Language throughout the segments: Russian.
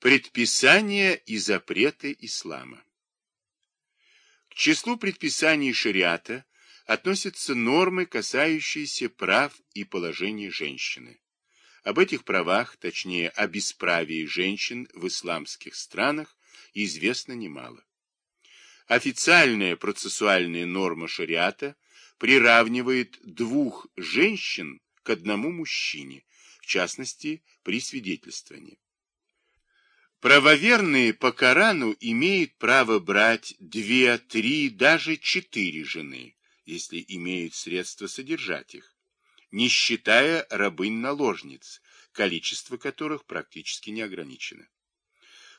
Предписания и запреты ислама. К числу предписаний шариата относятся нормы, касающиеся прав и положения женщины. Об этих правах, точнее о бесправии женщин в исламских странах, известно немало. Официальная процессуальная норма шариата приравнивает двух женщин к одному мужчине, в частности при свидетельствовании. Правоверные по Корану имеют право брать две, три, даже четыре жены, если имеют средства содержать их, не считая рабынь-наложниц, количество которых практически не ограничено.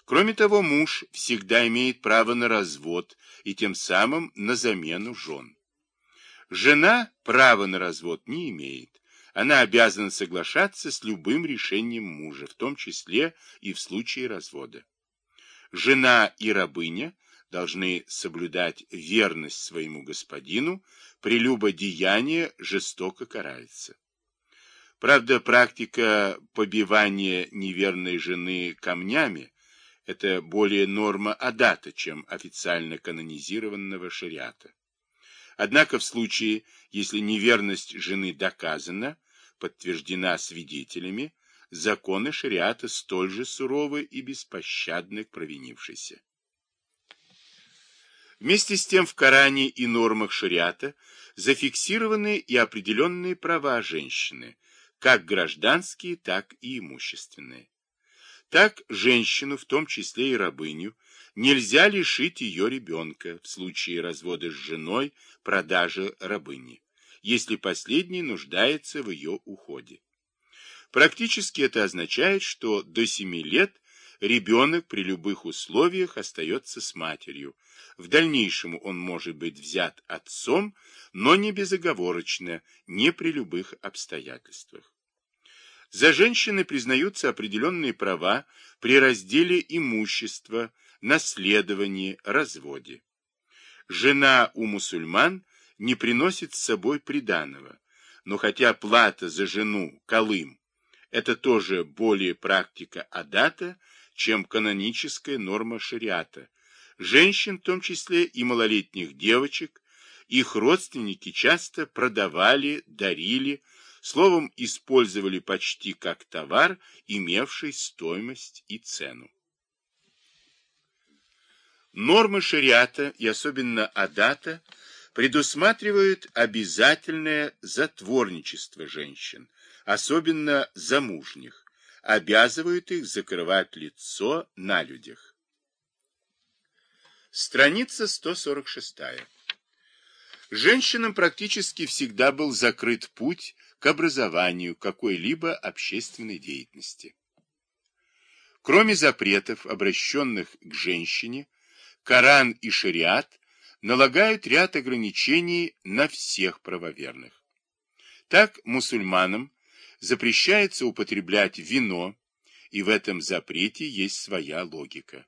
Кроме того, муж всегда имеет право на развод и тем самым на замену жен. Жена права на развод не имеет, она обязана соглашаться с любым решением мужа, в том числе и в случае развода. Жена и рабыня должны соблюдать верность своему господину, прелюбодеяние жестоко карается. Правда, практика побивания неверной жены камнями – это более норма адата, чем официально канонизированного шариата. Однако в случае, если неверность жены доказана, подтверждена свидетелями, законы шариата столь же суровы и беспощадны к провинившейся. Вместе с тем в Коране и нормах шариата зафиксированы и определенные права женщины, как гражданские, так и имущественные. Так женщину, в том числе и рабыню, нельзя лишить ее ребенка в случае развода с женой, продажи рабыни, если последний нуждается в ее уходе. Практически это означает, что до 7 лет ребенок при любых условиях остается с матерью. В дальнейшем он может быть взят отцом, но не безоговорочно, не при любых обстоятельствах. За женщиной признаются определенные права при разделе имущества, наследовании, разводе. Жена у мусульман не приносит с собой приданого, но хотя плата за жену, колым, это тоже более практика адата, чем каноническая норма шариата. Женщин, в том числе и малолетних девочек, их родственники часто продавали, дарили, словом, использовали почти как товар, имевший стоимость и цену. Нормы шариата и особенно адата предусматривают обязательное затворничество женщин, особенно замужних, обязывают их закрывать лицо на людях. Страница 146. Женщинам практически всегда был закрыт путь к образованию какой-либо общественной деятельности. Кроме запретов, обращенных к женщине, Коран и шариат налагают ряд ограничений на всех правоверных. Так мусульманам запрещается употреблять вино, и в этом запрете есть своя логика.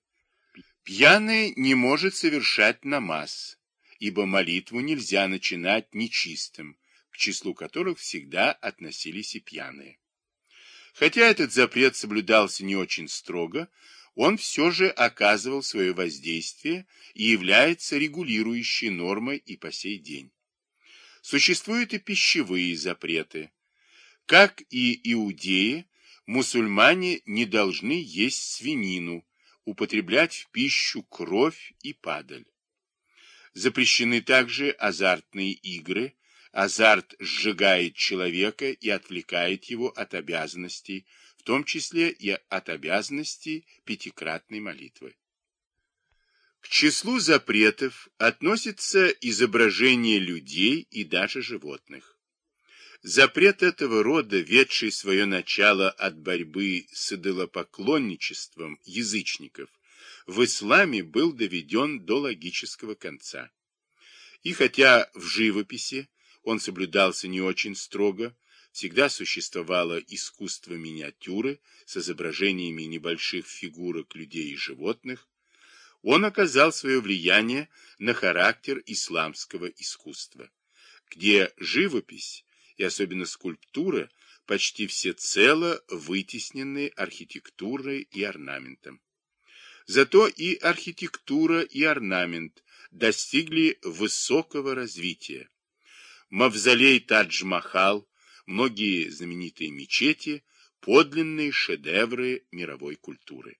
Пьяный не может совершать намаз, ибо молитву нельзя начинать нечистым, к числу которых всегда относились и пьяные. Хотя этот запрет соблюдался не очень строго, он все же оказывал свое воздействие и является регулирующей нормой и по сей день. Существуют и пищевые запреты. Как и иудеи, мусульмане не должны есть свинину, употреблять в пищу кровь и падаль. Запрещены также азартные игры. Азарт сжигает человека и отвлекает его от обязанностей, в том числе и от обязанности пятикратной молитвы. К числу запретов относится изображение людей и даже животных. Запрет этого рода, ведший свое начало от борьбы с идолопоклонничеством язычников, в исламе был доведен до логического конца. И хотя в живописи он соблюдался не очень строго, всегда существовало искусство миниатюры с изображениями небольших фигурок людей и животных, он оказал свое влияние на характер исламского искусства, где живопись и особенно скульптура почти всецело вытеснены архитектурой и орнаментом. Зато и архитектура, и орнамент достигли высокого развития. Мавзолей Тадж-Махал, многие знаменитые мечети – подлинные шедевры мировой культуры.